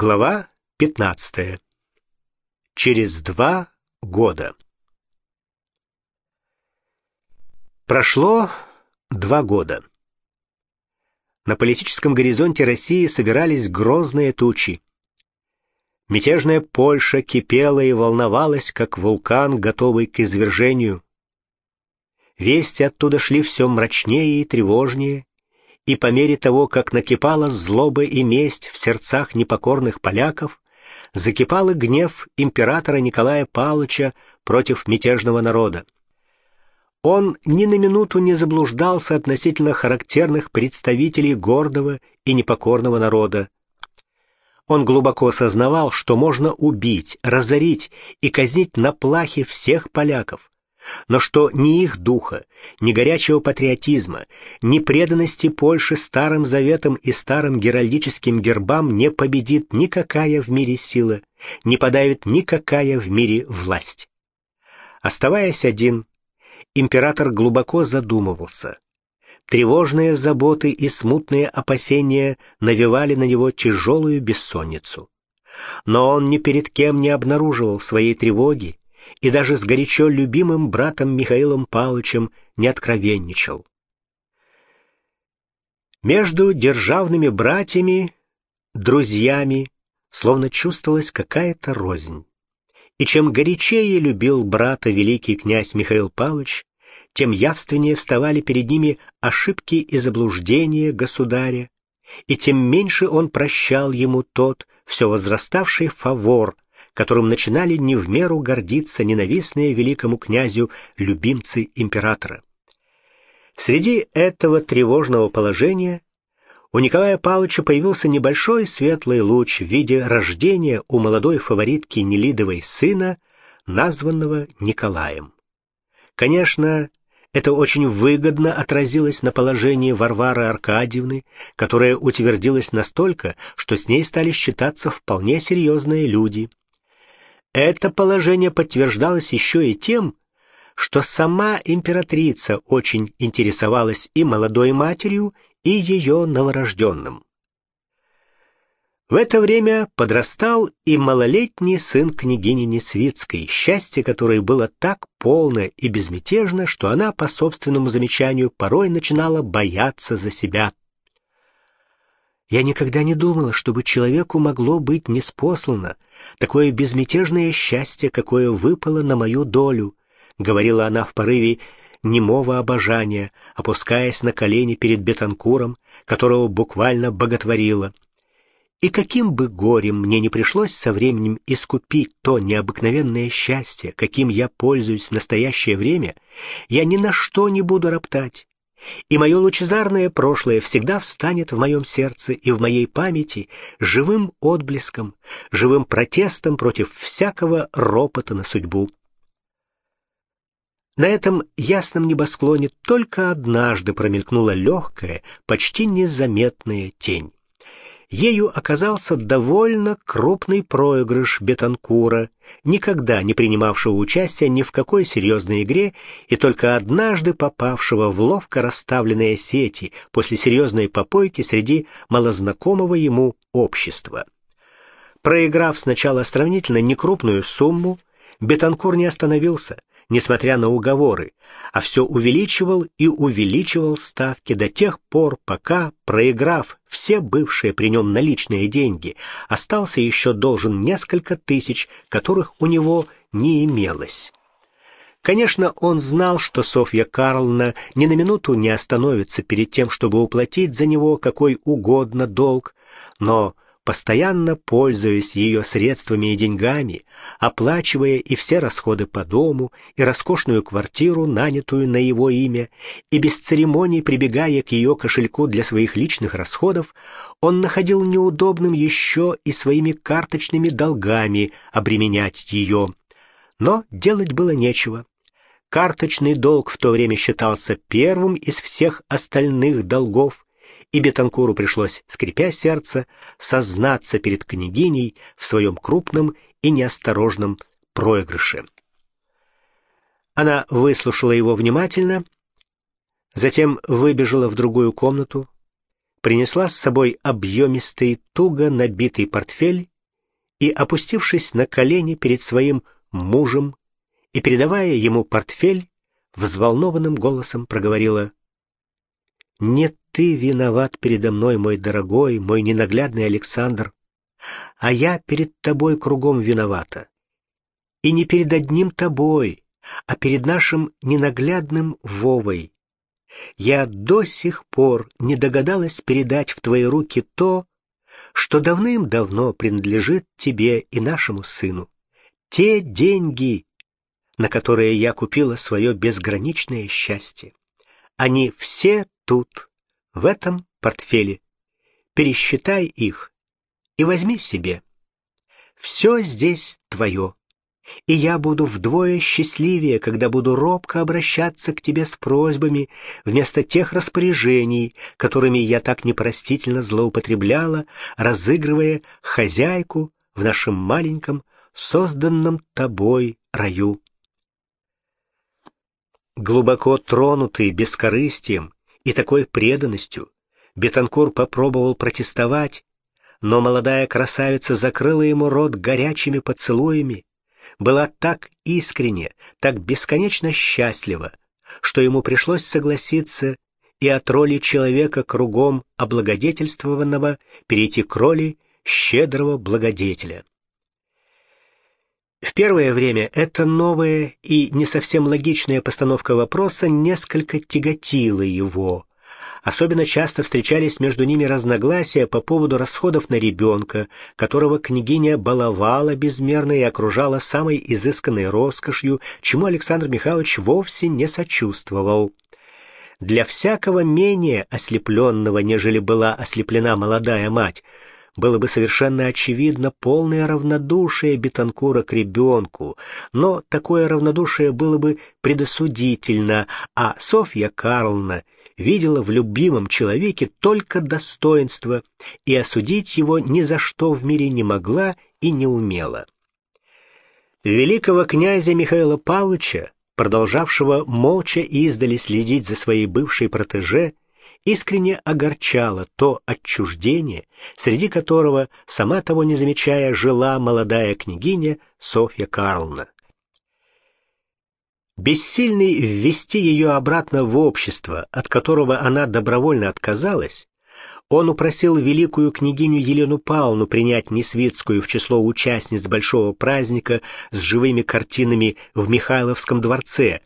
Глава 15. Через два года. Прошло два года. На политическом горизонте России собирались грозные тучи. Мятежная Польша кипела и волновалась, как вулкан, готовый к извержению. Вести оттуда шли все мрачнее и тревожнее, и по мере того, как накипала злоба и месть в сердцах непокорных поляков, закипал и гнев императора Николая Павловича против мятежного народа. Он ни на минуту не заблуждался относительно характерных представителей гордого и непокорного народа. Он глубоко сознавал, что можно убить, разорить и казнить на плахе всех поляков, но что ни их духа, ни горячего патриотизма, ни преданности Польши старым заветам и старым геральдическим гербам не победит никакая в мире сила, не подавит никакая в мире власть. Оставаясь один, император глубоко задумывался. Тревожные заботы и смутные опасения навевали на него тяжелую бессонницу. Но он ни перед кем не обнаруживал своей тревоги и даже с горячо любимым братом Михаилом Павловичем не откровенничал. Между державными братьями, друзьями, словно чувствовалась какая-то рознь. И чем горячее любил брата великий князь Михаил Павлович, тем явственнее вставали перед ними ошибки и заблуждения государя, и тем меньше он прощал ему тот все возраставший фавор, которым начинали не в меру гордиться ненавистные великому князю любимцы императора. Среди этого тревожного положения у Николая Павловича появился небольшой светлый луч в виде рождения у молодой фаворитки Нелидовой сына, названного Николаем. Конечно, это очень выгодно отразилось на положении Варвары Аркадьевны, которая утвердилась настолько, что с ней стали считаться вполне серьезные люди. Это положение подтверждалось еще и тем, что сама императрица очень интересовалась и молодой матерью, и ее новорожденным. В это время подрастал и малолетний сын княгини Несвицкой, счастье которой было так полно и безмятежно, что она, по собственному замечанию, порой начинала бояться за себя. Я никогда не думала, чтобы человеку могло быть неспослано такое безмятежное счастье, какое выпало на мою долю, — говорила она в порыве немого обожания, опускаясь на колени перед Бетанкуром, которого буквально боготворила. И каким бы горем мне не пришлось со временем искупить то необыкновенное счастье, каким я пользуюсь в настоящее время, я ни на что не буду роптать и мое лучезарное прошлое всегда встанет в моем сердце и в моей памяти живым отблеском, живым протестом против всякого ропота на судьбу. На этом ясном небосклоне только однажды промелькнула легкая, почти незаметная тень. Ею оказался довольно крупный проигрыш Бетанкура, никогда не принимавшего участия ни в какой серьезной игре и только однажды попавшего в ловко расставленные сети после серьезной попойки среди малознакомого ему общества. Проиграв сначала сравнительно некрупную сумму, Бетанкур не остановился — несмотря на уговоры, а все увеличивал и увеличивал ставки до тех пор, пока, проиграв все бывшие при нем наличные деньги, остался еще должен несколько тысяч, которых у него не имелось. Конечно, он знал, что Софья Карловна ни на минуту не остановится перед тем, чтобы уплатить за него какой угодно долг, но постоянно пользуясь ее средствами и деньгами, оплачивая и все расходы по дому, и роскошную квартиру, нанятую на его имя, и без церемоний прибегая к ее кошельку для своих личных расходов, он находил неудобным еще и своими карточными долгами обременять ее. Но делать было нечего. Карточный долг в то время считался первым из всех остальных долгов, и Бетанкуру пришлось, скрипя сердце, сознаться перед княгиней в своем крупном и неосторожном проигрыше. Она выслушала его внимательно, затем выбежала в другую комнату, принесла с собой объемистый, туго набитый портфель и, опустившись на колени перед своим мужем и передавая ему портфель, взволнованным голосом проговорила «Не ты виноват передо мной, мой дорогой, мой ненаглядный Александр, а я перед тобой кругом виновата. И не перед одним тобой, а перед нашим ненаглядным Вовой. Я до сих пор не догадалась передать в твои руки то, что давным-давно принадлежит тебе и нашему сыну. Те деньги, на которые я купила свое безграничное счастье. Они все тут, в этом портфеле. Пересчитай их и возьми себе. Все здесь твое, и я буду вдвое счастливее, когда буду робко обращаться к тебе с просьбами вместо тех распоряжений, которыми я так непростительно злоупотребляла, разыгрывая хозяйку в нашем маленьком, созданном тобой раю. Глубоко тронутый бескорыстием и такой преданностью, Бетанкур попробовал протестовать, но молодая красавица закрыла ему рот горячими поцелуями, была так искренне, так бесконечно счастлива, что ему пришлось согласиться и от роли человека кругом облагодетельствованного перейти к роли щедрого благодетеля. В первое время эта новая и не совсем логичная постановка вопроса несколько тяготила его. Особенно часто встречались между ними разногласия по поводу расходов на ребенка, которого княгиня баловала безмерно и окружала самой изысканной роскошью, чему Александр Михайлович вовсе не сочувствовал. Для всякого менее ослепленного, нежели была ослеплена молодая мать, было бы совершенно очевидно полное равнодушие Бетанкура к ребенку, но такое равнодушие было бы предосудительно, а Софья Карловна видела в любимом человеке только достоинство и осудить его ни за что в мире не могла и не умела. Великого князя Михаила Павловича, продолжавшего молча и издали следить за своей бывшей протеже, искренне огорчало то отчуждение, среди которого, сама того не замечая, жила молодая княгиня Софья Карловна. Бессильный ввести ее обратно в общество, от которого она добровольно отказалась, он упросил великую княгиню Елену Павловну принять Несвицкую в число участниц большого праздника с живыми картинами в Михайловском дворце,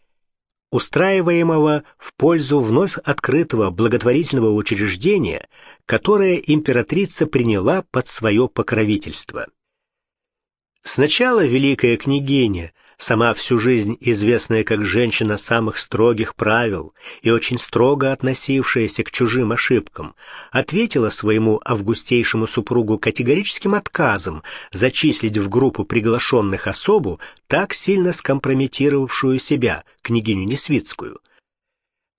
устраиваемого в пользу вновь открытого благотворительного учреждения, которое императрица приняла под свое покровительство. Сначала великая княгиня, сама всю жизнь известная как женщина самых строгих правил и очень строго относившаяся к чужим ошибкам, ответила своему августейшему супругу категорическим отказом зачислить в группу приглашенных особу, так сильно скомпрометировавшую себя, княгиню Несвицкую.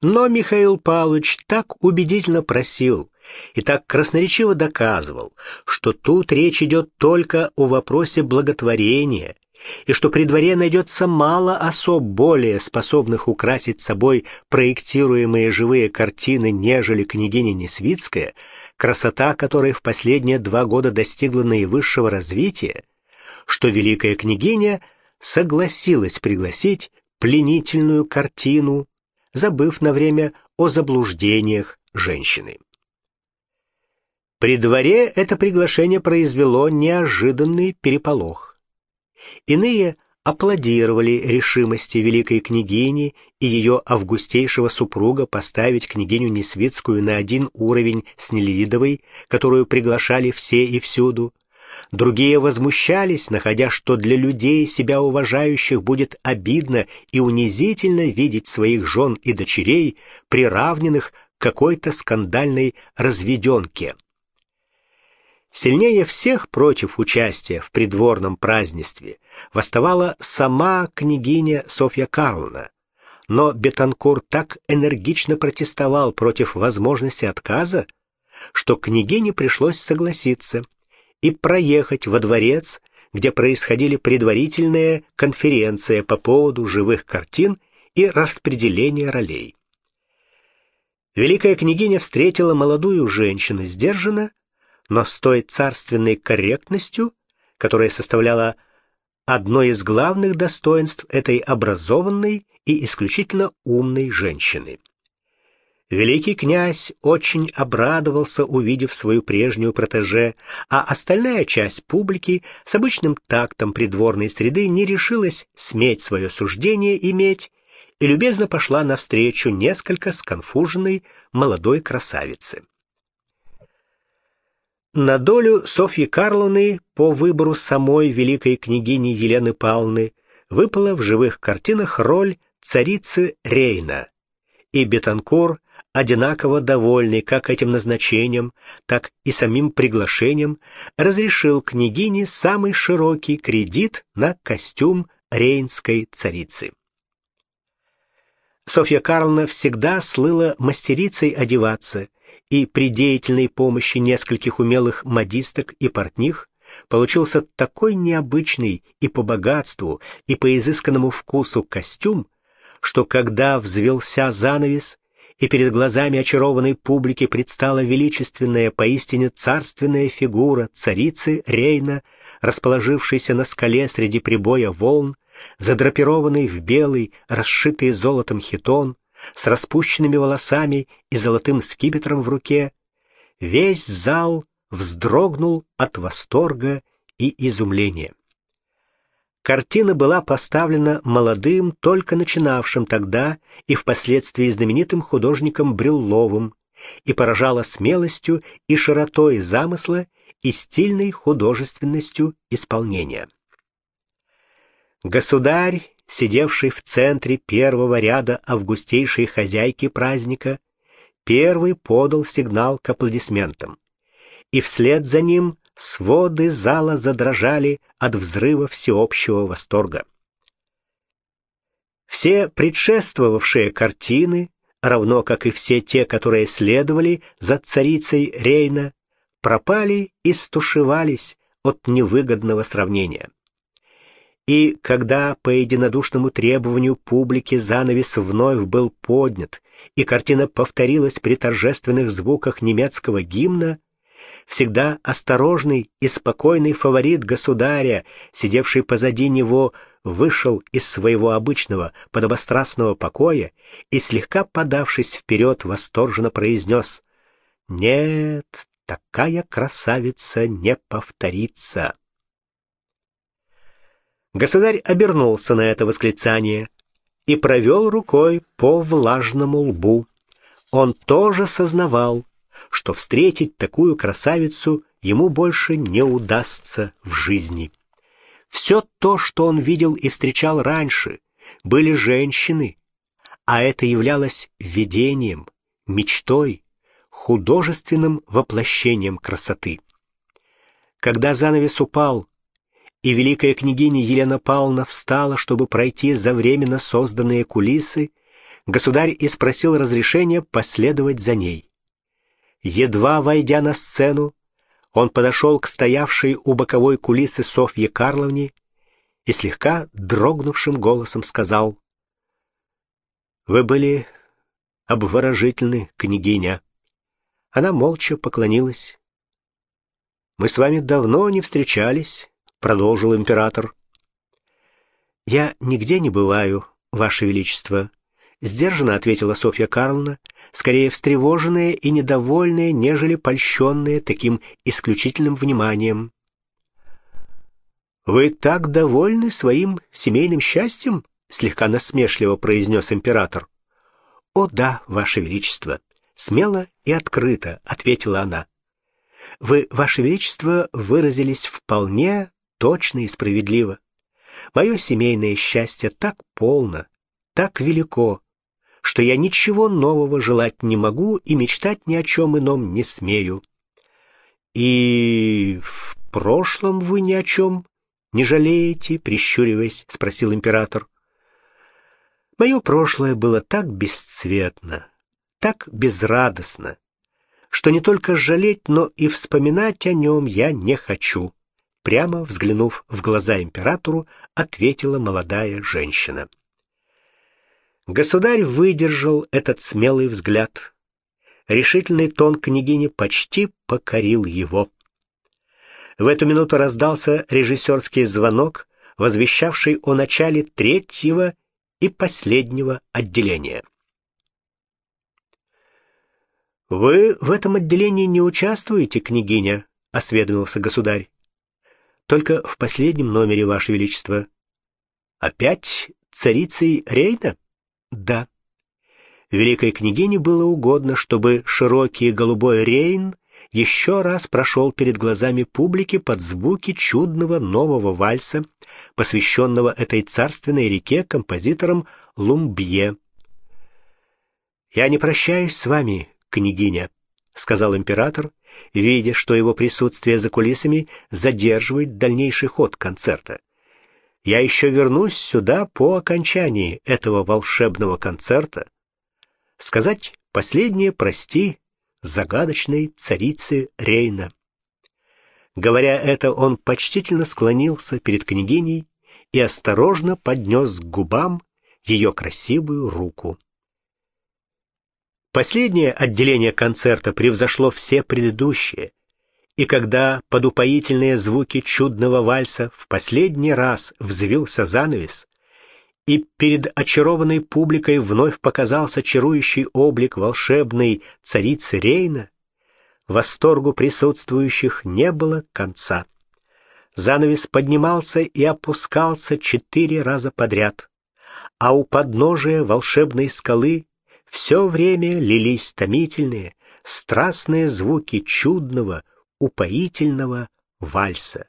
Но Михаил Павлович так убедительно просил, и так красноречиво доказывал, что тут речь идет только о вопросе благотворения, и что при дворе найдется мало особ более способных украсить собой проектируемые живые картины, нежели княгиня Несвицкая, красота которой в последние два года достигла наивысшего развития, что великая княгиня согласилась пригласить пленительную картину, забыв на время о заблуждениях женщины. При дворе это приглашение произвело неожиданный переполох. Иные аплодировали решимости великой княгини и ее августейшего супруга поставить княгиню Несвицкую на один уровень с Нелидовой, которую приглашали все и всюду. Другие возмущались, находя, что для людей, себя уважающих, будет обидно и унизительно видеть своих жен и дочерей, приравненных к какой-то скандальной разведенке. Сильнее всех против участия в придворном празднестве восставала сама княгиня Софья Карловна, но Бетанкур так энергично протестовал против возможности отказа, что княгине пришлось согласиться и проехать во дворец, где происходили предварительные конференции по поводу живых картин и распределения ролей. Великая княгиня встретила молодую женщину сдержанно, но с той царственной корректностью, которая составляла одно из главных достоинств этой образованной и исключительно умной женщины. Великий князь очень обрадовался, увидев свою прежнюю протеже, а остальная часть публики с обычным тактом придворной среды не решилась сметь свое суждение иметь и любезно пошла навстречу несколько сконфуженной молодой красавице. На долю Софьи Карловны по выбору самой великой княгини Елены Павловны выпала в живых картинах роль царицы Рейна, и Бетанкур одинаково довольный как этим назначением, так и самим приглашением, разрешил княгине самый широкий кредит на костюм рейнской царицы. Софья Карловна всегда слыла мастерицей одеваться, и при деятельной помощи нескольких умелых модисток и портних получился такой необычный и по богатству, и по изысканному вкусу костюм, что когда взвелся занавес, и перед глазами очарованной публики предстала величественная, поистине царственная фигура царицы Рейна, расположившейся на скале среди прибоя волн, задрапированный в белый, расшитый золотом хитон, с распущенными волосами и золотым скипетром в руке, весь зал вздрогнул от восторга и изумления. Картина была поставлена молодым, только начинавшим тогда и впоследствии знаменитым художником Брюлловым и поражала смелостью и широтой замысла и стильной художественностью исполнения. Государь, сидевший в центре первого ряда августейшей хозяйки праздника, первый подал сигнал к аплодисментам, и вслед за ним своды зала задрожали от взрыва всеобщего восторга. Все предшествовавшие картины, равно как и все те, которые следовали за царицей Рейна, пропали и стушевались от невыгодного сравнения. И когда по единодушному требованию публики занавес вновь был поднят, и картина повторилась при торжественных звуках немецкого гимна, всегда осторожный и спокойный фаворит государя, сидевший позади него, вышел из своего обычного подобострастного покоя и, слегка подавшись вперед, восторженно произнес «Нет, такая красавица не повторится». Государь обернулся на это восклицание и провел рукой по влажному лбу. Он тоже сознавал, что встретить такую красавицу ему больше не удастся в жизни. Все то, что он видел и встречал раньше, были женщины, а это являлось видением, мечтой, художественным воплощением красоты. Когда занавес упал, и великая княгиня Елена Павловна встала, чтобы пройти за временно созданные кулисы, государь и спросил разрешения последовать за ней. Едва войдя на сцену, он подошел к стоявшей у боковой кулисы Софье Карловне и слегка дрогнувшим голосом сказал «Вы были обворожительны, княгиня». Она молча поклонилась. «Мы с вами давно не встречались», — продолжил император. «Я нигде не бываю, Ваше Величество», Сдержанно ответила Софья Карловна, скорее встревоженная и недовольная, нежели польщенная таким исключительным вниманием. «Вы так довольны своим семейным счастьем?» — слегка насмешливо произнес император. «О да, Ваше Величество!» — смело и открыто ответила она. «Вы, Ваше Величество, выразились вполне точно и справедливо. Мое семейное счастье так полно, так велико, что я ничего нового желать не могу и мечтать ни о чем ином не смею. И в прошлом вы ни о чем не жалеете, прищуриваясь, спросил император. Мое прошлое было так бесцветно, так безрадостно, что не только жалеть, но и вспоминать о нем я не хочу. Прямо взглянув в глаза императору, ответила молодая женщина. Государь выдержал этот смелый взгляд. решительный тон княгини почти покорил его. В эту минуту раздался режиссерский звонок, возвещавший о начале третьего и последнего отделения. «Вы в этом отделении не участвуете, княгиня?» — осведомился государь. «Только в последнем номере, Ваше Величество». «Опять царицей Рейна?» «Да». Великой княгине было угодно, чтобы широкий голубой Рейн еще раз прошел перед глазами публики под звуки чудного нового вальса, посвященного этой царственной реке композитором Лумбье. «Я не прощаюсь с вами, княгиня», — сказал император, видя, что его присутствие за кулисами задерживает дальнейший ход концерта. «Я еще вернусь сюда по окончании этого волшебного концерта. Сказать последнее «прости» загадочной царицы Рейна. Говоря это, он почтительно склонился перед княгиней и осторожно поднес к губам ее красивую руку. Последнее отделение концерта превзошло все предыдущие, и когда под упоительные звуки чудного вальса в последний раз взвился занавес, и перед очарованной публикой вновь показался чарующий облик волшебной царицы Рейна, восторгу присутствующих не было конца. Занавес поднимался и опускался четыре раза подряд, а у подножия волшебной скалы все время лились томительные, страстные звуки чудного, упоительного вальса.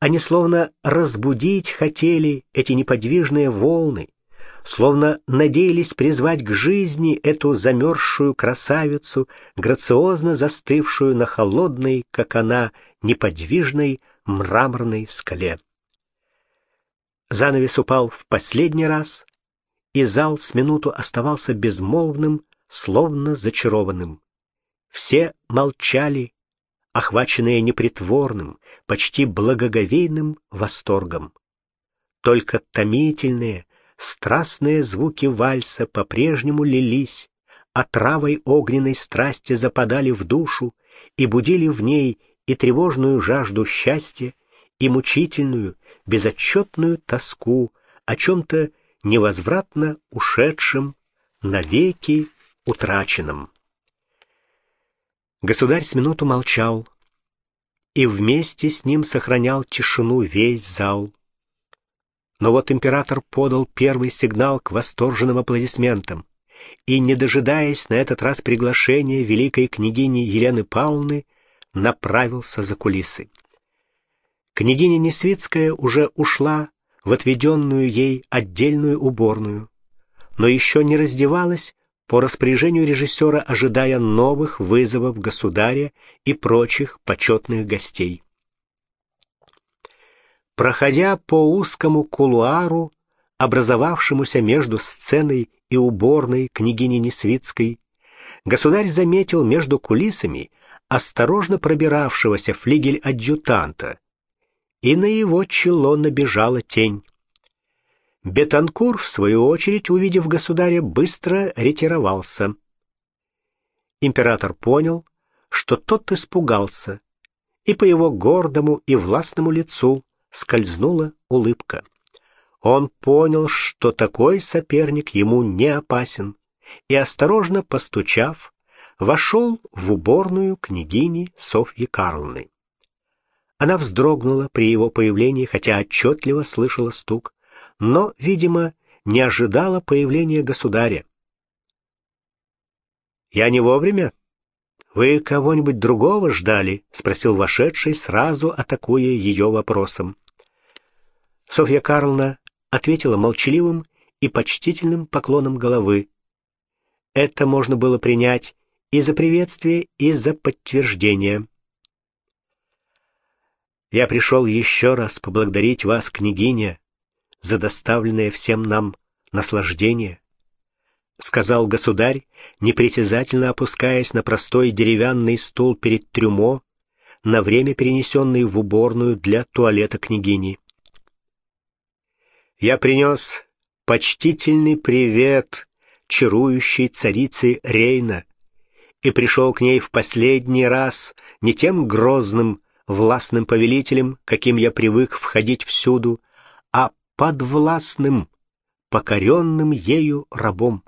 Они словно разбудить хотели эти неподвижные волны, словно надеялись призвать к жизни эту замерзшую красавицу, грациозно застывшую на холодной, как она, неподвижной мраморной скале. Занавес упал в последний раз, и зал с минуту оставался безмолвным, словно зачарованным. Все молчали охваченные непритворным, почти благоговейным восторгом. Только томительные, страстные звуки вальса по-прежнему лились, а травой огненной страсти западали в душу и будили в ней и тревожную жажду счастья, и мучительную, безотчетную тоску о чем-то невозвратно ушедшем, навеки утраченном. Государь с минуту молчал, и вместе с ним сохранял тишину весь зал. Но вот император подал первый сигнал к восторженным аплодисментам, и, не дожидаясь на этот раз приглашения великой княгини Елены Павловны, направился за кулисы. Княгиня Несвицкая уже ушла в отведенную ей отдельную уборную, но еще не раздевалась, по распоряжению режиссера ожидая новых вызовов государя и прочих почетных гостей. Проходя по узкому кулуару, образовавшемуся между сценой и уборной княгини Несвицкой, государь заметил между кулисами осторожно пробиравшегося флигель-адъютанта, и на его чело набежала тень. Бетанкур, в свою очередь, увидев государя, быстро ретировался. Император понял, что тот испугался, и по его гордому и властному лицу скользнула улыбка. Он понял, что такой соперник ему не опасен, и, осторожно постучав, вошел в уборную княгини Софьи Карловны. Она вздрогнула при его появлении, хотя отчетливо слышала стук, но, видимо, не ожидала появления государя. «Я не вовремя? Вы кого-нибудь другого ждали?» — спросил вошедший, сразу атакуя ее вопросом. Софья Карловна ответила молчаливым и почтительным поклоном головы. Это можно было принять и за приветствие, и за подтверждение. «Я пришел еще раз поблагодарить вас, княгиня, за доставленное всем нам наслаждение, сказал государь, непритязательно опускаясь на простой деревянный стул перед трюмо, на время перенесенный в уборную для туалета княгини. Я принес почтительный привет чарующей царице Рейна и пришел к ней в последний раз не тем грозным, властным повелителем, каким я привык входить всюду, а подвластным, покоренным ею рабом.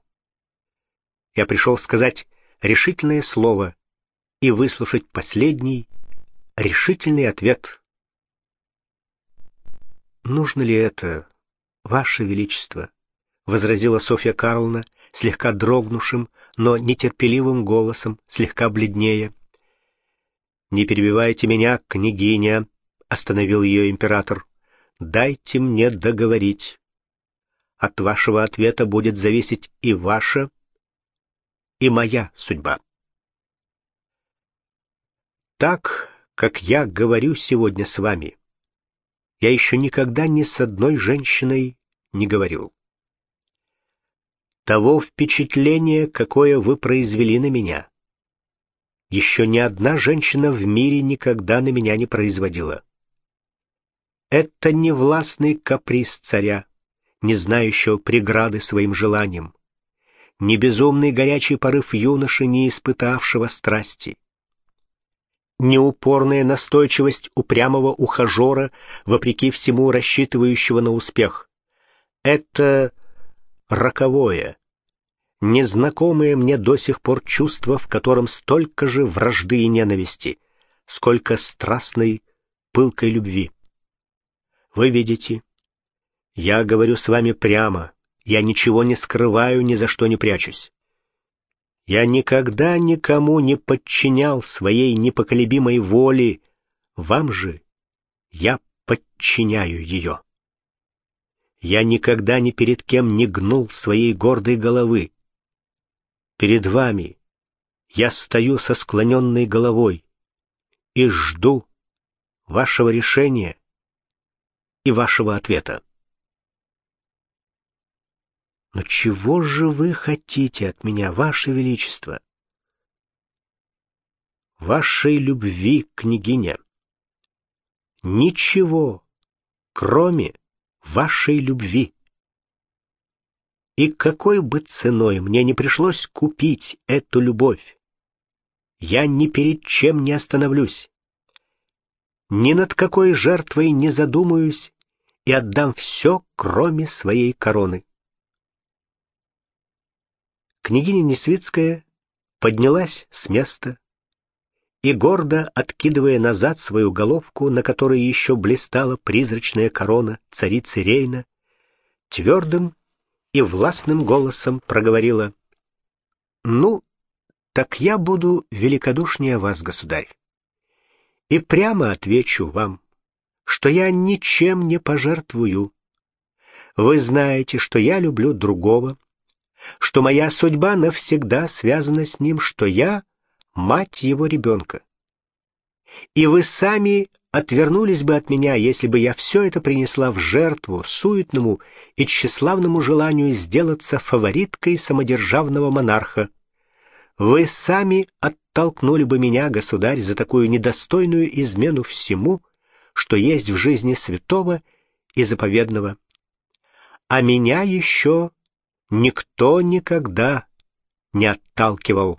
Я пришел сказать решительное слово и выслушать последний решительный ответ. «Нужно ли это, Ваше Величество?» — возразила Софья Карловна, слегка дрогнувшим, но нетерпеливым голосом, слегка бледнее. «Не перебивайте меня, княгиня», — остановил ее император. «Дайте мне договорить. От вашего ответа будет зависеть и ваша, и моя судьба». Так, как я говорю сегодня с вами, я еще никогда ни с одной женщиной не говорил. Того впечатления, какое вы произвели на меня, еще ни одна женщина в мире никогда на меня не производила. Это не властный каприз царя, не знающего преграды своим желаниям, не безумный горячий порыв юноши, не испытавшего страсти, не упорная настойчивость упрямого ухажера, вопреки всему рассчитывающего на успех. Это роковое, незнакомое мне до сих пор чувство, в котором столько же вражды и ненависти, сколько страстной, пылкой любви. Вы видите, я говорю с вами прямо, я ничего не скрываю, ни за что не прячусь. Я никогда никому не подчинял своей непоколебимой воли, вам же я подчиняю ее. Я никогда ни перед кем не гнул своей гордой головы. Перед вами я стою со склоненной головой и жду вашего решения и вашего ответа. Но чего же вы хотите от меня, ваше величество? Вашей любви, княгиня. Ничего, кроме вашей любви. И какой бы ценой мне не пришлось купить эту любовь, я ни перед чем не остановлюсь. Ни над какой жертвой не задумаюсь и отдам все, кроме своей короны. Княгиня Несвицкая поднялась с места и, гордо откидывая назад свою головку, на которой еще блистала призрачная корона царицы Рейна, твердым и властным голосом проговорила «Ну, так я буду великодушнее вас, государь, и прямо отвечу вам, что я ничем не пожертвую. Вы знаете, что я люблю другого, что моя судьба навсегда связана с ним, что я — мать его ребенка. И вы сами отвернулись бы от меня, если бы я все это принесла в жертву суетному и тщеславному желанию сделаться фавориткой самодержавного монарха. Вы сами оттолкнули бы меня, государь, за такую недостойную измену всему, что есть в жизни святого и заповедного. А меня еще никто никогда не отталкивал.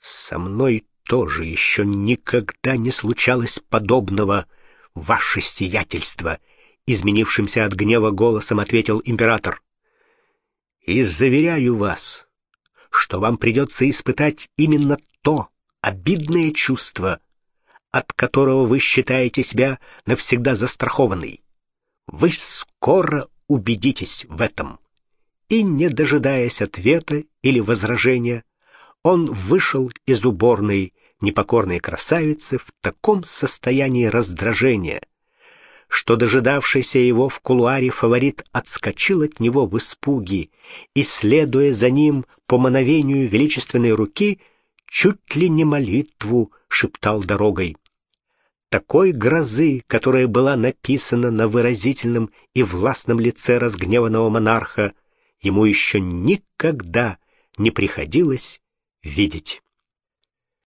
Со мной тоже еще никогда не случалось подобного, ваше сиятельство, изменившимся от гнева голосом ответил император. И заверяю вас, что вам придется испытать именно то обидное чувство, от которого вы считаете себя навсегда застрахованной. Вы скоро убедитесь в этом. И, не дожидаясь ответа или возражения, он вышел из уборной непокорной красавицы в таком состоянии раздражения, что дожидавшийся его в кулуаре фаворит отскочил от него в испуге и, следуя за ним по мановению величественной руки, чуть ли не молитву шептал дорогой. Такой грозы, которая была написана на выразительном и властном лице разгневанного монарха, ему еще никогда не приходилось видеть.